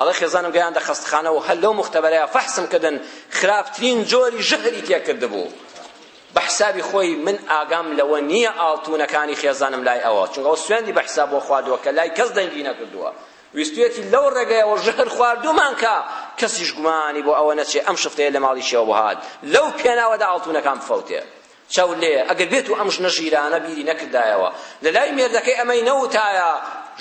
ئەڵێ خێزانم گەیاندە خەستخانە و هەر لەو مختبەرەیە فەحسم کردن خراپترین جۆری ژەهری تێکردبوو بە حسابی خۆی من ئاگام لەوە نییە ئاڵتونەکانی خێزانم لای ئەوە چونکە ئەو سوێندی بە حساب بۆ خواردووە کە لای کەس دەنگی نەکردووە ویستویەتی لەو ڕێگەیەوە ژەهر خواردوومان کە کەسیش گومانی بۆ ئەوە نەچێ ئەم شفتەیە لە ماڵی شێوە بهات لەو پێناوەدا ئاڵتونەکان بفەوتێ چاوت لێیە ئەگەر بێتو ئەم ژنە ژیرانە بیری نەکردایەوە لە لای مێردەکەی ئەمەی نەوتایە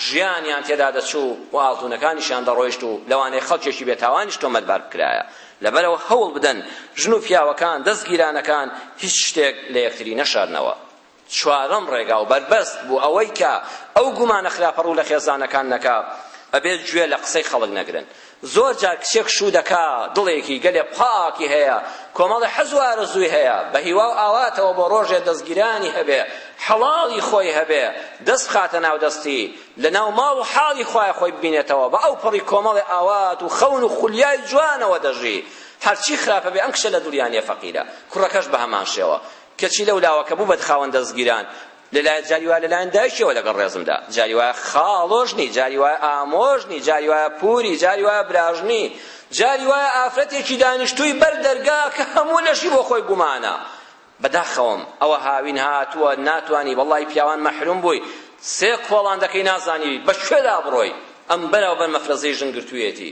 ژیانیان تێدا دەچوو و ئاڵتونەکانیشیان دەڕۆیشت و لەوانەیە خەڵکێکی بێتاوانیش تۆمەتبار بکرایە لەبەرەوە هەوڵ بدەن ژن و پیاوەکان دەست گیرانەکان هیچ شتێک لە یەکتری نەشارنەوە چوارەم ڕێگا و بەربەست بۆ ئەوەی کە ئەو گومانە خراپە ڕوو لە خێزانەکان نەکا ئەبێت گوێ لە قسەی خەڵک نەگرن زۆر جار کچێک شوو دەکا دڵێکی گەلێ پاکی هەیە کۆمەڵێ حەز و ئارەزووی هەیە بە هیوا و ئاواتەوە بۆ ڕۆژێ دەستگیرانی هەبێ حەڵاڵی خۆی هەبێ دەست بخاتە ناو دەستی لە ناو ماڵ و حاڵی خوای خۆی ببینێتەوە بە ئەو پەڕی کۆمەڵێ ئاوات و خەون و خولیای جوانەوە دەژی هەرچی خراپە بێ ئەم کچە لە دڵیانە فەقیرە کوڕەکەش بە هەمان شێوە کەچی لەو لاوە کە بوو بە خاوەن دەستگیران لەلایەن جاری وایە لەلایەن دایکیەوە لەگەڵ ڕێزمدا جاری وایە خاڵۆش نی جاری وایە ئامۆژ نی جاری وایە پوری جاری وایە براژنی جاری وایە ئافرەتێکی دانیشتووی بەر دەرگا کە هەموو لەشی بۆ خۆی گومانە بەداخەوەم ئەوە هاوین هاتووە ناتوانی بەڵی پیاوان مەحروم بووی سێ کۆڵان دەکەی نازانی بە کوێدا بڕۆی ئەم بەرەو بەر مەفرەزەی ژن گرتوویەتی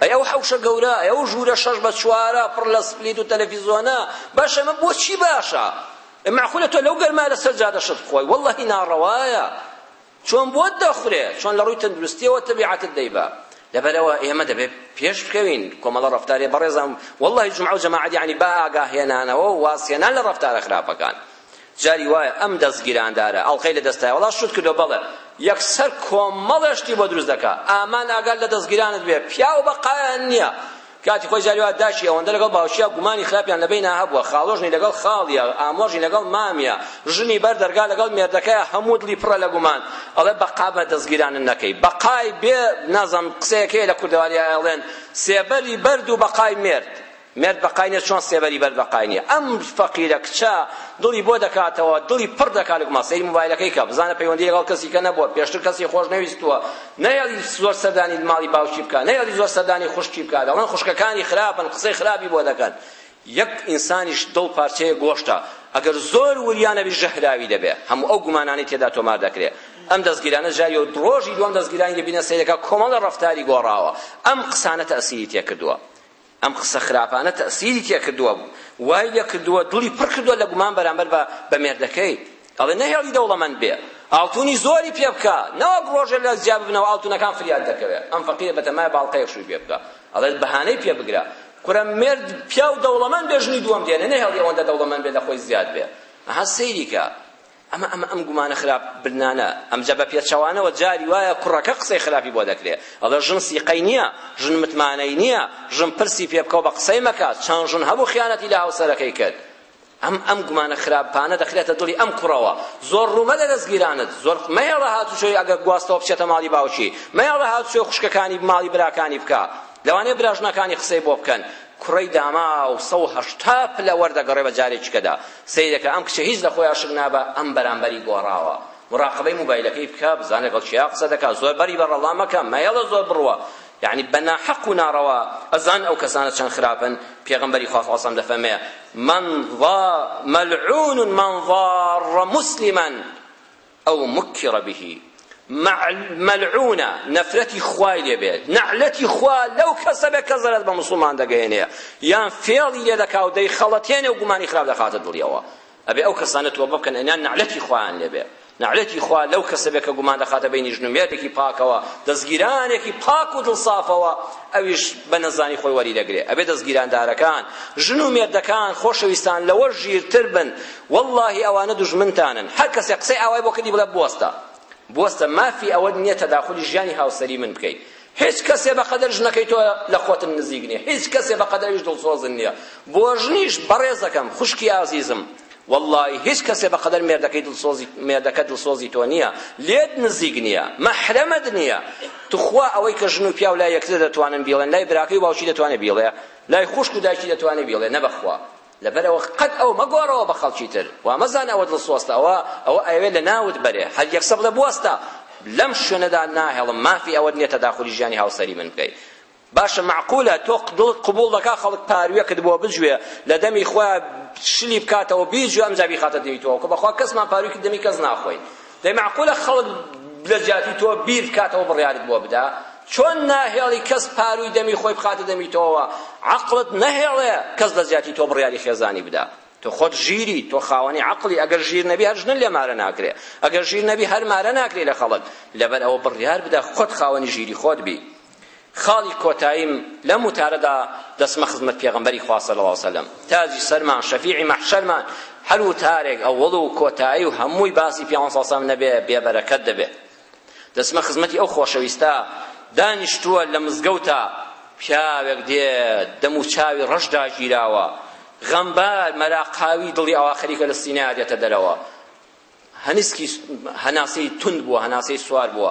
ئەی ئەو حەوشە گەورە، ئەی ئەو ژوورە شەش بە چوارە پڕ لە سپلیت و تەلەفیزۆنە، باشە ئەمە بۆ چی باشە؟ ئەی مەعقولە تۆ لەو گەرما لە سەر جادە شت بخۆی؟ وەڵڵەهی ناڕەوایە. چۆن بۆت دەخورێ؟ چۆن لە ڕووی تەندروستییەوە تەبیعەتت دەیبا؟ لەبەرئەوە ئێمە دەبێ پێش بکەوین. کۆمەڵە ڕەفتارێ بەڕێزان، وەڵڵەهی جومعە و جەماعەت یەعنی بە ئاگاهێنانەوە و وازهێنان لە ڕەفتارە خراپەکان. جاری وایە ئەم دەست گیراندارە ئەڵقەی لە دەستایە وەڵا شوت کردوە بەڵێ یەکسەر کۆمەڵێ شتی بۆ دروست دەکا ئامان ئاگات لە دەست گیرانت بێ پیاو بە قایان نییە کاتی خۆی جاری وا داشی ئەوەندە لەگەڵ باوشیا گومانی خراپیان لە بینا هەبووە خاڵۆژنی لەگەڵ خاڵیە ئامۆژی لەگەڵ مامیە ژنی بەر دەرگا لەگەڵ مێردەکەیە هەموو دڵی پڕە لە گومان ئەڵێ بەقا بە دەستگیرانن نەکەی بەقای بێ نازم قسەیەکەیە لە کوردەواری ئەڵێن سێبەری بەرد و بەقای مێرد مێرد بەقای نیە چۆن سێبەری بەرد بەقای نیە ئەم فەقیرە کچە دڵی بۆ دەکاتەوە دڵی پڕ دەکات لە گوماڵ سەیری مۆبایلەکەی کە بزانە پەیوەندی لەگەڵ کەسی کە نەبووە پێشتر کەسی خۆش نەویستووە نەیەڵی زۆر سەردانی ماڵی باوکی بکات نەیەڵی زۆر سەردانی خوشکی بکات دەڵێن خوشکەکانی خراپن قسەی خراپی بۆ دەکەن یەک ئینسانیش دڵ پارچەیە گۆشتە ئەگەر زۆر وریانەبی ژەهراوی دەبێ هەموو ئەو گومانانەی تێدا تۆمار دەکرێت ئەم دەستگیرانە جاری و ڕۆژی دوم دەستگیرانی دەبینە سیرەکە کۆمەڵە ڕفتاری گۆڕاوە ئەم قسانە تەسیری تێکردووە ئەم قسە خراپانە تەئسیری تێکردووە وای لێکردووە دڵی پڕ کردووە لە گومان بەرامبەر بە بە مێردەکەی ئەڵێ نەهێڵی دەوڵەمەند بێ ئاڵتونی زۆری پێ بکا نەوەک ڕۆژێ لە جیا ببنەوە ئاڵتونەکان فریات دەکەوێ ئەم فەقیرە بەتەمایە باڵقەیەک شووی پێ بکا ئەڵێت بەهانەی پێ بگرە کورە مێرد پیاو دەوڵەمەند بێ ژنی دووەم دێنێ نەهێڵی ئەوەندە دەوڵەمەند بێ لە خۆی زیاد بێ ئەها سەیریکە ئەمە ئەمە ئەم گومانە خراپ بنانە ئەمجا بە پێچەوانەوە جاری وایە کوڕەکە قسەی خراپی بۆ دەکرێ ئەڵێ ژن سیقەی نییە ژن متمانەی نییە ژن پرسی پێ بکەو بە قسەی مەکە چەند ژن هەبوو خیانەتی لە هاوسەرەکەی کرد ئەم ئەم گومانە خراپانە دەخرێتە دڵی ئەم کوڕەوە زۆر ڕوومە لە دەستگیرانت زۆر مەیەڵە هاتوچۆی ئەگەر گواستەوە بچێتە ماڵی باوکی مەیەڵە هاتوچۆی خوشکەکانی ماڵی براکانی بکە لەوانەیە براژنەکانی قسەی بۆ بکەن کوڕەی داماو سەد و هەشتا پلە وەردەگەڕێ بە جارێکیکەدا سەیرەکە ئەم کچە هیچ لە خۆیا شک نابا ئەم بەرامبەری گۆڕاوە مراقبەی موبایلەکەی بکە بزان لەگەڵ کێیا قسە دەکا زۆر بەری بەڕەڵڵا مەکە مەیەڵە زۆر بڕوا یعنی بە ناحەق و ناڕەوا ئەزان ئەو کەسانە چەند خراپن پێغەمبەری خوا صلی الله دەفەرمێ من ضا ملعون من ضار مسلما ئەو مکر به ملعونە نەفرەتی خوای لێ بێت نەعلەتی خوا لەو کەسە بێت کە زەرەر بە موسڵمان دەگەیەنێ یان فێڵی لێ دەکا و دەیخەڵەتێنێ و گومانی خراپ دەخاتە دڵیەوە ئەبێ ئەو کەسانە تۆبە بکەن ئەنیان نەعلەتی خوایان لێ بێت نەعلەتی خوا لەو کەسە بێت کە گومان دەخاتە بینی ژن و مێردێکی پاکەوە دەستگیرانێکی پاک و دڵسافەوە ئەویش بە نەزانی خۆی وەری دەگرێ ئەبێ دەستگیراندارەکان ژن و مێردەکان خۆشەویستان لەوە ژیرتر بن وەڵاهی ئەوانە دوژمنتانن هەر کەسێ قسەی ئاوای بۆ کردی بڵێ بوەستە بوەستە مافی ئەوەت نییە تەداخولی ژیانی هاوسەری من بکەیت هیچ کەسێ بەقەدەر ژنەکەی تۆ لە خۆتن نزیک نییە هیچ کەسێ بەقەدەر ئەویش دڵسۆزن نییە بۆ ژنیش بەڕێزەکەم خوشکی ئازیزم واللهی هیچ کەسێ بەقەدەر مێردەکەی دڵسۆزی مێردەکە دڵسۆزی تۆ نییە لێت نزیک نییە مەحرەمت نییە تخوا ئەوەی کە ژن و پیاو لای یەکتر دەتوانن بیڵێن لای براکەی و باوکی دەتوانێت بیڵێ لای خوشک و دایکی دەتوانێت بیڵێ نەبەخوا لەبەرئەوە قەت ئەو مەگۆڕەوە بە خەڵکی تر وا مەزانە ئەوە دڵسۆستە ئەوە ئەوە ئەیەوێت لە ناوت بەرێ هەر یەکسەر بڵێ بوەستە لەم شوێنەدا ناهێڵم مافی ئەوەت نییە تەداخولی ژیانی هاوسەری من بکەی باشە معقولە تۆ دڵت قبول دەکا خەڵک پاروێکت بۆ بجوێ لە دەمی خۆیان شلی بکاتەوە بیجوێ ئەمجا بیخاتە دەمی تۆ کە بەخوا کەسمان پاروێکی دەمی کەس ناخۆین دەی مەعقولە خەڵک لەجیاتی تۆ بیر بکاتەوە بڕیارت بۆ بدا چۆن ناهێڵی کەس پارووی دەمی خۆی بخاتە دەمی تۆوە عەقڵت نەهێڵێ کەس لەجیاتی تۆ بڕیاری خێزانی بدا تۆ خۆت ژیری تۆ خاوەنی عەقڵی ئەگەر ژیر نەبی هەر ژنە لێ مارە ناکرێ ئەگەر ژیر نەبی هەر مارە ناکرێ لە خەڵک لەبەر ئەوە بڕیار بدە خۆت خاوەنی ژیری خۆت بی خاڵی کۆتاییم لەم وتارەدا دەچمە خزمەت پێغەمبەری خوا صلی اللە وسلم تاجی سەرمان شەفیعی مەحشەرمان هەر وتارێک ئەوەڵ و کۆتایی و هەمووی باسی پیاوان ساسەم نەبێ بێبەرەکەت دەبێ دەچمە خزمەتی ئەو خۆشەویستە دانیشتووە لە مزگەوتە پیاوێک دێ دەم و چاوی ڕەش داگیراوە غەمبار مەراقاوی دڵی ئەوا خەریکە لە سینەیە دێتە دەرەوە هەنسکی هەناسەی توند بووە هەناسەی سوار بووە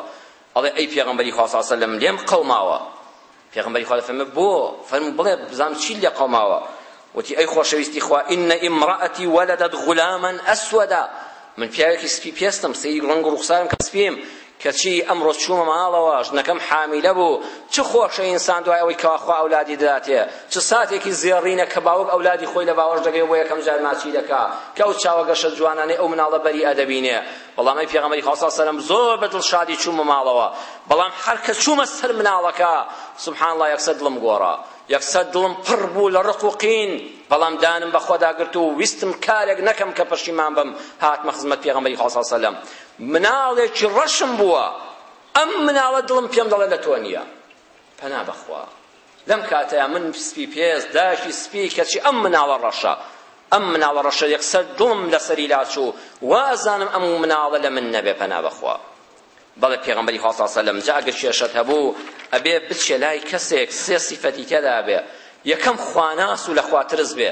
ئەڵێ ئەی پێغەمبەری خوا صلی الله لێم قەوماوە پێغەمبەری خوا فەرمە بۆ فەرمو بڵێ بزانم چی لێ قەوماوە وتی ئەی خۆشەویستی خوا ان امرأتی ولدت غلاما اسودا من پیاوێکی سپی پێستم سەیری ڕەنگ و ڕوخسارم کە سپیم کەچی ئەمڕۆ چوومە ماڵەوە ژنەکەم حامیلە بوو، چ خۆشە ئینسان دوای ئەوەی کەوا خوا ئەولادی دەداتێ، چ ساتێکی زێڕینە کە باوک ئەولادی خۆی لە باوەش دەگرێ و بۆ یەکەم جار ماچی دەکا کە ئەو چاوە گەشە جوانانەی ئەو مناڵە بەریئە دەبینێ، بەڵام ئەی پێغەمبەری خوا صلی اللە علیە وسلم زۆر بە دڵشادی چوومە ماڵەوە، بەڵام هەر کە چوومە سەر مناڵەکە سبحان اللە یەکسەر دڵم گۆڕا، یەکسەر دڵم پڕ بوو لە ڕق و قین، بەڵام دانم بەخوادا گرت و ویستم کارێک نەکەم کە پەشیمان بم، هاتمە خزمەت پێغەمبەری خوا صلی اللە علیە وسلم، مناڵێکی ڕەشم بووە ئەم مناڵە دڵم پێم دەڵێ لە تۆ نییە پەنا بەخوا لەم کاتەیە من سپی پێست داکی سپی کەچی ئەم مناڵە ڕەشە ئەم مناڵە ڕەشە یەکسەر دڵم لەسەری لاچوو وازانم ئەم مناڵە لە من نەبێ پەنا بەخوا بەڵێ پێغەمبەری خوا صلی سەلم جا ئەگەر کێشەت هەبوو ئەبێ بچێ لای کەسێک سێ سیفەتی تێدا بێ یەکەم خواناس و لە خوا ترس بێ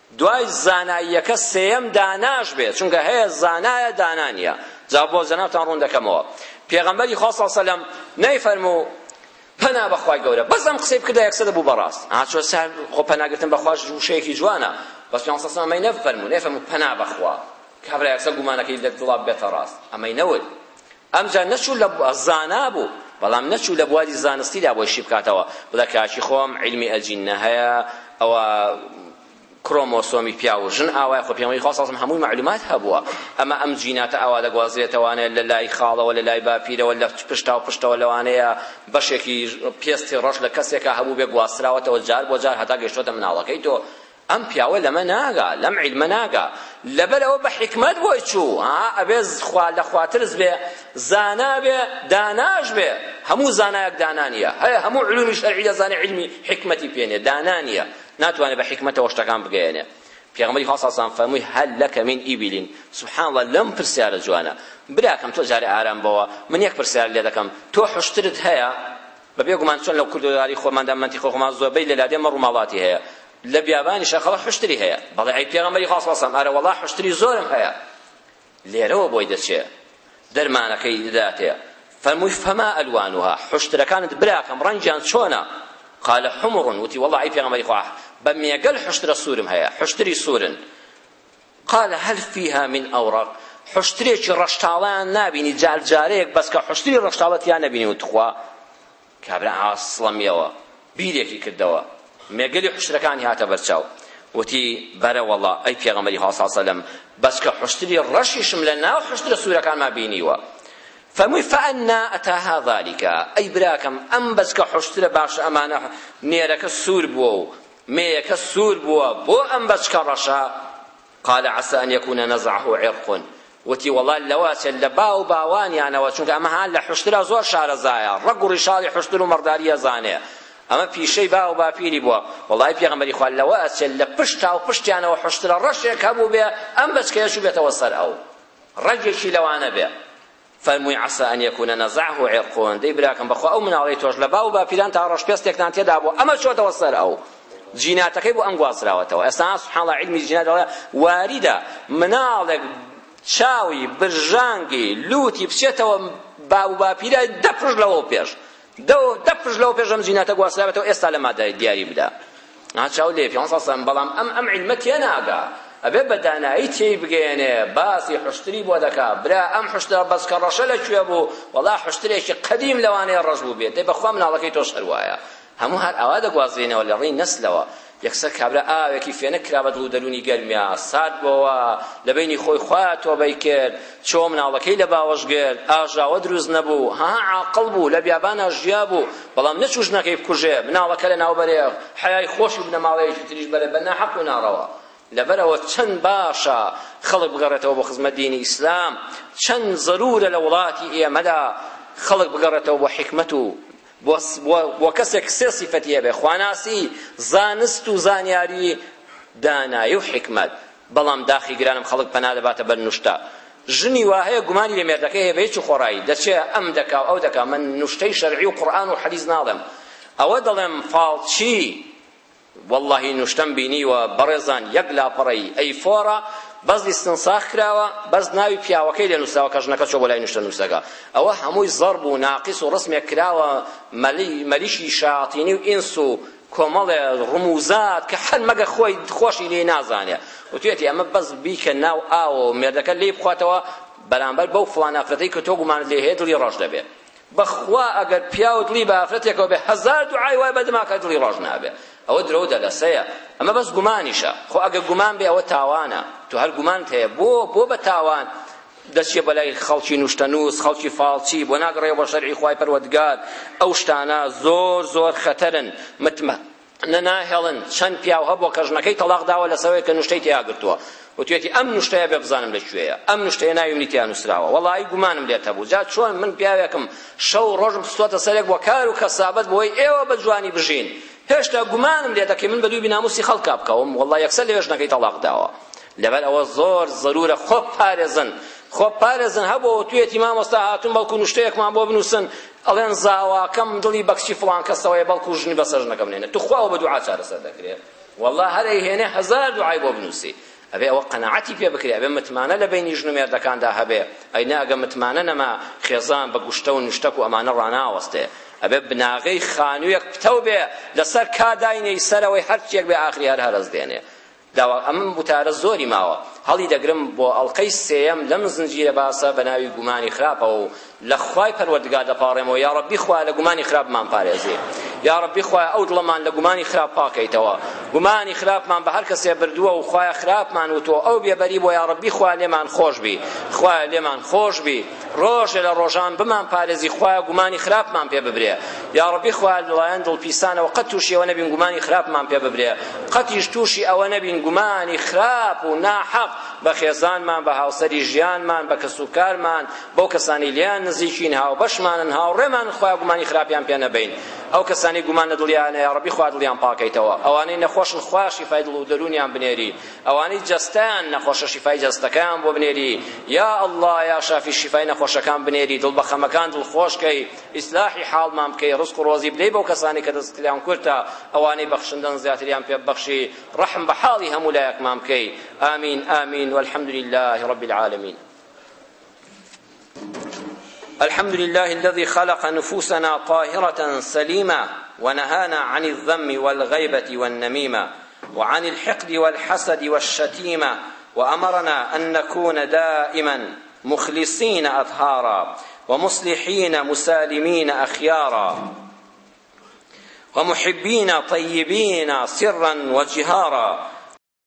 دوای زاناییەکە سێیەم داناش بێت چونکە هەیە زانایە دانا نیە جا بۆ جەنابتان ڕوون دەکەمەوە پێغەمبەری خوا صلی سەلەم نەیفەرموو پەنا بەخوای گەورە بەس ئەم قسەی بکردە یەکسەر دەبوو بەڕاست ئاچۆ سەر خۆ پەناگرتن بەخواش وشەیەکی جوانە بەس پێغەمبەر صلی ئەمەی نەفەرموو نەفەرموو پەنا بەخوا کابرا یەکسەر گومانەکەی لە دڵا بێتە ڕاست ئەمەی نەوت ئەمجا نەچوو لە زانا بوو بەڵام نەچوو لە بواری زانستیدا بۆی شیبکاتەوە بڵێ کاکی خۆم عیلمی ئەجیننە هەیە ئەوە کرۆمۆسۆمی پیاو و ژن ئاوای خۆ پێمەی خوا سەڵسم هەمووی معلومات هەبووە ئەمە ئەم جیناتە ئاوا دەگوازرێتەوانێ لە لای خاڵەوە لە لای باپیرەوە لە پشتا و پشتەوە لەوانەیە بەشێکی پێستی ڕەش لە کەسێکا هەبوو بێ گواستراوەتەوە جار بۆ جار هەتا گەشتۆتە مناڵەکەی تۆ ئەم پیاوە لەمە ناگا لەم عیلمە ناگا لەبەر ئەوە بە حیکمەت بۆی چوو ها ئەبێ خوا لە خواترس بێ زانا بێ داناش بێ هەموو زانایەک دانا نییە هەیە هەموو علومی شەرعی دەزانێ علمی حیکمەتی پێ نییە دانا نییە ناتوانێت بە حیکمەتەوە شتەکان بگەیەنێ پێغمبەری خاص ئاسان فەرمووی هەل لەکە من ئیبیلین سبحان الله لەم پرسیارە جوانە براکەم تۆ جارێ ئارام بەوە من یەک پرسیار لێ دەکەم تۆ حشترت هەیە بە بێ گومان چۆن لە کوردەواری خۆماندا مەنتیق و غومان زۆر بەی لە لادێ مەڕ و ماڵاتی هەیە لە بیابانی شەقەوە حوشتری هەیە بەڵێ ئەی پێغەمبەری خوا صلی الله علیه و سلم ئەرەوەڵا حوشتری زۆرم هەیە لێرەوە بۆی دەچێ دەرمانەکەی دەداتێ فەرمووی فەما ئەلوانوها حوشترەکانت براکەم ڕەنگیان چۆنە قال حمر وتی والله ئەی پێغەمبەری خوا بە مێگەل حوشترە سوورم هەیە حوشتری سوورن قال هل فیها من اوراق حوشترێکی ڕەشتاڵیان نابینی جار جارەیەک بەس کە حوشتری ڕەشتاڵە تیا نەبینی و تخوا کابرا ئاسڵەمیەوە بیرێکی کردەوە مێگەلی حوشترەکانی هاتە بەرچاو وتی بەرە وەڵا ئەی پێغەمەری هاساسەلم بەس کە حشتری ڕەشیشم لە ناو حشترە سوورەکانما بینیوە فەرمووی فەنا ئەتاها ذلكکە ئەی براکەم ئەم بەس کە حشترە باشە ئەمانە نێرەکە سوور بووە و مێیەکە سوور بووە بۆ ئەم بەچکە ڕەشە قال عسى ان يكون نزعه عرق وتی وەڵا لەواچێت لە باو باوانیانەوە چونکە ئەمە هان لە حشترا زۆر شارەزایە ڕەگ و ڕیشاڵی حشتر و مەڕداری ئەزانێ ئەمە پیشەی باو باپیری بووە وەڵای پێغەمبەری خوا لەوە ئەچێت لە پشت تاو پشتیانەوە حشترە ڕەشێک هەبوو بێ ئەم بەچکەیەش بێتەوە سەر ئەو ڕەگێکی لەوانە بێ فەرمووی عەسا ئەن یەکوونە نەزەعه عرق دەی براکەم بەخوا ئەو مناڵەی تۆش لە باو و باپیران تا ڕۆژ پێستێکتان تێدا بوو ئەمە چۆتەوە سەر ئەو جیناتەکەی بۆ ئەم گوازراوەتەوە ئێستا سبحان الله علمی جینات دەڵێ واریدە مناڵێک چاوی برژانگی لوتی بچێتەوە باو و باپیرای دە پشت لەوە پێش دە و دە پشت لەوە پێش ئەم جیناتە گواسترابێتەوە ئێستا لە مادە دیاری بدا ها چاو لێ پێ سەسەم بەڵام ئەم ئەم علمە تێ ناگا ئەبێ بە دانایی تێی بگەێنێ باسی حشتری بۆ دەکا برا ئەم حشتە بەس کە ڕەشە لە کوێ بوو وەڵا حشترێکی قەدیم لەوانەیە ڕەش بوو بێت دەی بەخوا مناڵەکەی تۆش هەر وایە هەموو هەر ئاوا دەگوازرێنەوە لە ڕێی نەسلەوە یەکسەر کابرا ئاوێکی فێنک کرا بە دڵ و دەروونی گەرمیا سارد بۆوە لە بینی خۆی خوایە تۆبەی کرد چۆ مناڵەکەی لە باوەش گرت ئاژاوە دروست نەبوو ها عاقڵ بوو لە بیابانا ژیا بوو بەڵام نەچوو ژنەکەی بکوژێ مناڵەکە لە ناوبەرێ حەیای خۆش و بنەماڵەیەکی تریش بەرێ بە ناحەق و ناڕەوا لەبەرەوە چەند باشە خەڵک بگەڕێتەوە بۆ خزمەت دینی ئیسلام چەند زەرورە لە وڵاتی ئێمەدا خەڵک بگەڕێتەوە بۆ حکمت و بۆ کەسێک سێ سیفەتی هەبێت، خواناسی، زانست و زانیاری، دانایی و حیکمەت. بەڵام داخی گرانم خەڵک پەنا دەباتە بەر نوشتە. ژنی وا هەیە گومانی لە مێردەکەی هەیە بە هیچ و خۆڕایی، دەچێ ئەم دەکا و ئەو دەکا، من نوشتەی شەرعی و قورئان و حەدیس ناڵێم. ئەوە دەڵێم فاڵچی وەڵاهی نوشتەم بینیوە بەڕێزان یەک لاپەڕەی ئەی فۆرە بەس ئیستنساخ کراوە بەس ناوی پیاوەکەی لێ نووسراوە کە ژنەکە چۆ بۆ لای نوشتە نووسەکە ئەوە هەمووی زەڕب و ناقیس و ڕسمێک کراوە مەلی مەلیکی شاتینی و ئینس و کۆمەڵێ ڕموزات کە هەر مەگە خۆی خۆشی لێ نازانێ وتوێتی ئەمە بەس بیکە ناو ئاوە و مێردەکە لێی بخواتەوە بەرامبەر بەو فڵان ئافرەتەی کە تۆ گومانت لێ هەیە دڵی ڕەش دەبێ بەخوا ئەگەر پیاو دڵی بە ئافرەتێکەوە بێ هەزار دوعای وای بەدماکە دڵی ڕۆژ نابێ ئەوە درۆ و دەلەسەیە ئەمە بەس گومانیشە خۆ ئەگە گومان بێ ئەوە تاوانە تو هەر گومانت هەیە بۆ بۆ بە تاوان دەچێ بەلای خەڵکی نوشتەنووس خەڵکی فاڵچی بۆ ناگەڕێ بۆ شەرعی خوای پەروەردگار ئەو شتانە زۆر زۆر خەتەرن متمە نە ناهێڵن چەند پیاو هەبووە کە ژنەکەی تەڵاق داوە لەسەوەی کە نوشتەی تێیا گرتووە وتوێتی ئەم نوشتەیە بێ بزانم لە کوێیە ئەم نوشتەیە ناوی منی تێیا نووسراوە وەڵایی گومانم لێت هەبوو جا چۆن من پیاوێکم شەو ڕۆژم خستووەتە سەرێک بۆ کار و کەسابەت بۆی ئێوە بە جوانی بژین هێشتا گومانم لێ دەکەی من بە دووی بیناموسی خەڵکا بکەوم وەڵڵا یەکسەر لەوێ ژنەکەی تەڵاق داوە لەبەر ئەوە زۆر زەرورە خۆ پارێزن خۆ پارێزن هەبوو وتوێتی مامۆستا هاتون بەڵکو نوشتەیەکمان بۆ بنووسن ئەڵێن زاواکەم دڵی بەکچی فڵان کەسەوەیە بەڵکو ژنی بەسەر ژنەکەم نێنێ توخوا و بە دوعا چارەسەر دەکرێ والله هەر ئەیهێنێ هەزار دوعای بۆ بنووسی ئەبێ ئەوە قەناعەتی پێ بکرێ ئەبێ متمانە لە بینی ژن و مێردەکاندا هەبێ ئەینا ئەگە متمانە نەما خێزان بە گوشتە و نوشتەک و ئەمانە ڕاناوەستێ ئەبێ بناغەی خانوویەک پتەو بێ لەسەر کاداینەی سەرەوەی هەرچیەک بێ ئاخری هەر هەرەس دێنێ داوا ئەم وتارە زۆری ماوە هەڵی دەگرم بۆ ئەڵقەی سێیەم لەم زنجیرە باسە بە ناوی گومانی خراپەوە و لە خوای پەروەردگار دەپاڕێمەوە یا ڕەبی خوایە لە گومانی خراپ بمان پارێزی یا ڕەبی خوایە ئەو دڵەمان لە گومانی خراپ پاکەیتەوە گومانی خراپمان بە هەر کەسێ بردووە و خوایە خراپمان وتۆ ئەو بێبەری بۆ یا ڕەبی خوا لێمان خۆش بی خوایە لێمان خۆش بی ڕۆژێ لە ڕۆژان بمان پارێزی خوایە گومانی خراپمان پێ ببرێ یا ڕەبی خوایە لەلایەن دڵپیسانەوە قەت تووشی ئەوە نەبین گومانی خراپمان پێ ببرێ قەتیش تووشی ئەوە نەبین گومانی خراپ و ناحەق بە خێزانمان بە هاوسەری ژیانمان بە کەس و کارمان بەو کەسانی لێیان نزیکین هاوبەشمانن هاوڕێمان خوایە گومانی خراپیان پێ نەبین ئەو کەسانی گومان لە دڵیانە یا ڕەبی خوا دڵیان پاکەیتەوە ئەوانەی نەخۆشن خوا شیفای دڵ و دەروونیان بنێری ئەوانەی جەستەیان نەخۆشە شیفای جەستەکەیان بۆ بنێری یا ئەڵڵا یا شافی شیفای نەخۆشەکان بنێری دڵ بە خەمەکان دڵ خۆشکەی ئیسلاحی حاڵمان بکەی ڕزق و ڕۆزی بدەی بەو کەسانەی کە دەستکلیان کورتە ئەوانەی بەخشندەن زیاتریان پێ ببەخشی ڕەحم بە حاڵی هەموو لایەکمان بکەی آمین آمین والحمد لله رب العالمین الحمد لله الذي خلق نفوسنا طاهرة سليمة ونهانا عن الذم والغيبة والنميمة وعن الحقد والحسد والشتيمة وأمرنا أن نكون دائما مخلصين أطهارا ومصلحين مسالمين أخيارا ومحبين طيبين سرا وجهارا